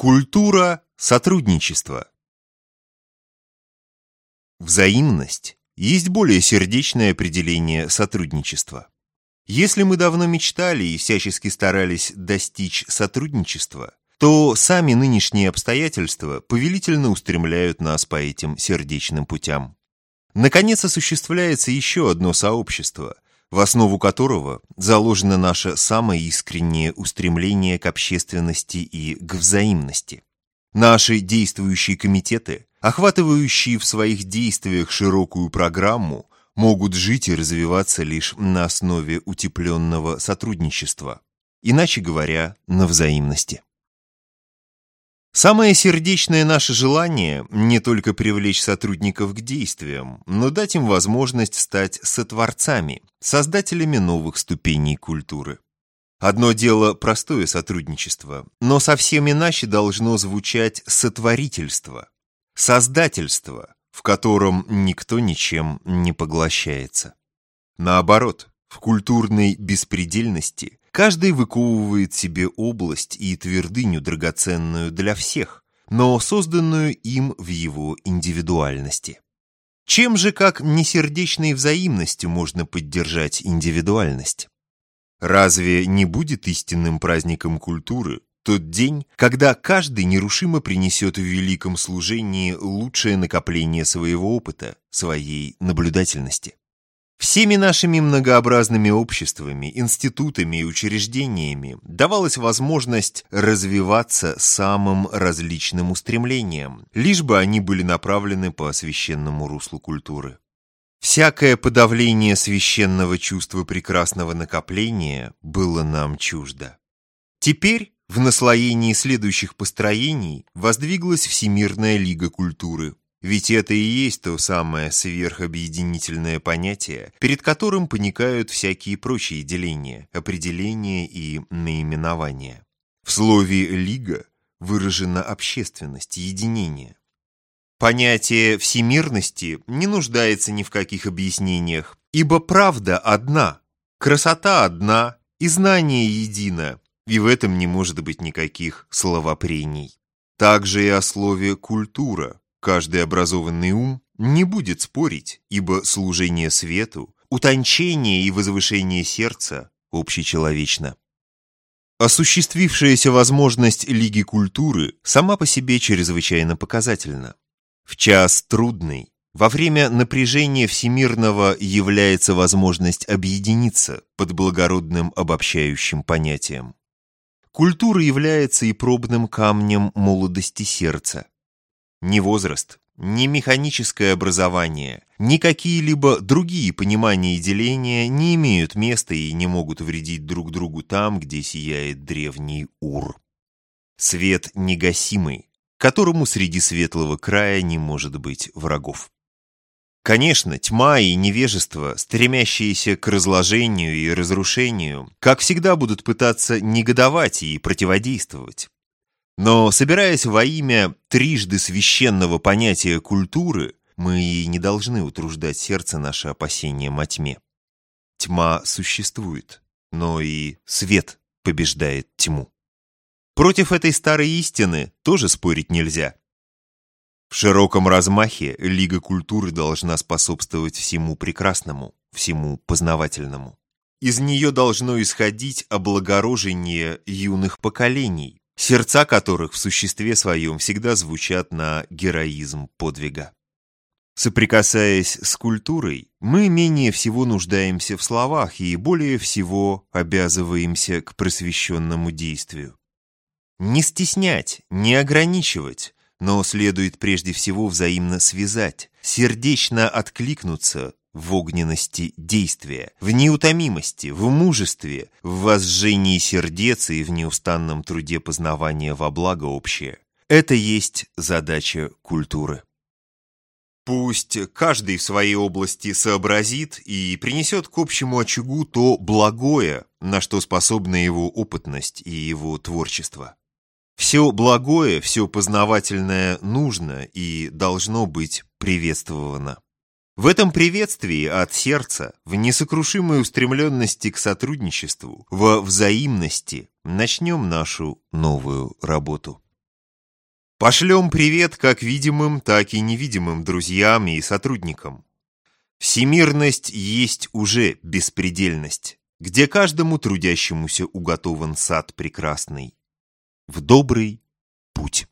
Культура сотрудничества. Взаимность есть более сердечное определение сотрудничества. Если мы давно мечтали и всячески старались достичь сотрудничества, то сами нынешние обстоятельства повелительно устремляют нас по этим сердечным путям. Наконец осуществляется еще одно сообщество, в основу которого заложено наше самое искреннее устремление к общественности и к взаимности. Наши действующие комитеты, охватывающие в своих действиях широкую программу, могут жить и развиваться лишь на основе утепленного сотрудничества, иначе говоря, на взаимности. Самое сердечное наше желание не только привлечь сотрудников к действиям, но дать им возможность стать сотворцами, создателями новых ступеней культуры. Одно дело простое сотрудничество, но совсем иначе должно звучать сотворительство, создательство, в котором никто ничем не поглощается. Наоборот, в культурной беспредельности Каждый выковывает себе область и твердыню драгоценную для всех, но созданную им в его индивидуальности. Чем же, как несердечной взаимностью, можно поддержать индивидуальность? Разве не будет истинным праздником культуры тот день, когда каждый нерушимо принесет в великом служении лучшее накопление своего опыта, своей наблюдательности? Всеми нашими многообразными обществами, институтами и учреждениями давалась возможность развиваться самым различным устремлениям, лишь бы они были направлены по священному руслу культуры. Всякое подавление священного чувства прекрасного накопления было нам чуждо. Теперь в наслоении следующих построений воздвиглась Всемирная Лига культуры, ведь это и есть то самое сверхобъединительное понятие, перед которым паникают всякие прочие деления, определения и наименования. В слове «лига» выражена общественность, единение. Понятие всемирности не нуждается ни в каких объяснениях, ибо правда одна, красота одна и знание едино, и в этом не может быть никаких словопрений. Также и о слове «культура», Каждый образованный ум не будет спорить, ибо служение свету, утончение и возвышение сердца общечеловечно. Осуществившаяся возможность Лиги культуры сама по себе чрезвычайно показательна. В час трудный, во время напряжения всемирного является возможность объединиться под благородным обобщающим понятием. Культура является и пробным камнем молодости сердца, ни возраст, ни механическое образование, ни какие-либо другие понимания и деления не имеют места и не могут вредить друг другу там, где сияет древний Ур. Свет негасимый, которому среди светлого края не может быть врагов. Конечно, тьма и невежество, стремящиеся к разложению и разрушению, как всегда будут пытаться негодовать и противодействовать. Но, собираясь во имя трижды священного понятия культуры, мы и не должны утруждать сердце наше опасением о тьме. Тьма существует, но и свет побеждает тьму. Против этой старой истины тоже спорить нельзя. В широком размахе Лига культуры должна способствовать всему прекрасному, всему познавательному. Из нее должно исходить облагорожение юных поколений, сердца которых в существе своем всегда звучат на героизм подвига. Соприкасаясь с культурой, мы менее всего нуждаемся в словах и более всего обязываемся к просвещенному действию. Не стеснять, не ограничивать, но следует прежде всего взаимно связать, сердечно откликнуться в огненности действия, в неутомимости, в мужестве, в возжении сердец и в неустанном труде познавания во благо общее. Это есть задача культуры. Пусть каждый в своей области сообразит и принесет к общему очагу то благое, на что способна его опытность и его творчество. Все благое, все познавательное нужно и должно быть приветствовано. В этом приветствии от сердца, в несокрушимой устремленности к сотрудничеству, во взаимности начнем нашу новую работу. Пошлем привет как видимым, так и невидимым друзьям и сотрудникам. Всемирность есть уже беспредельность, где каждому трудящемуся уготован сад прекрасный. В добрый путь.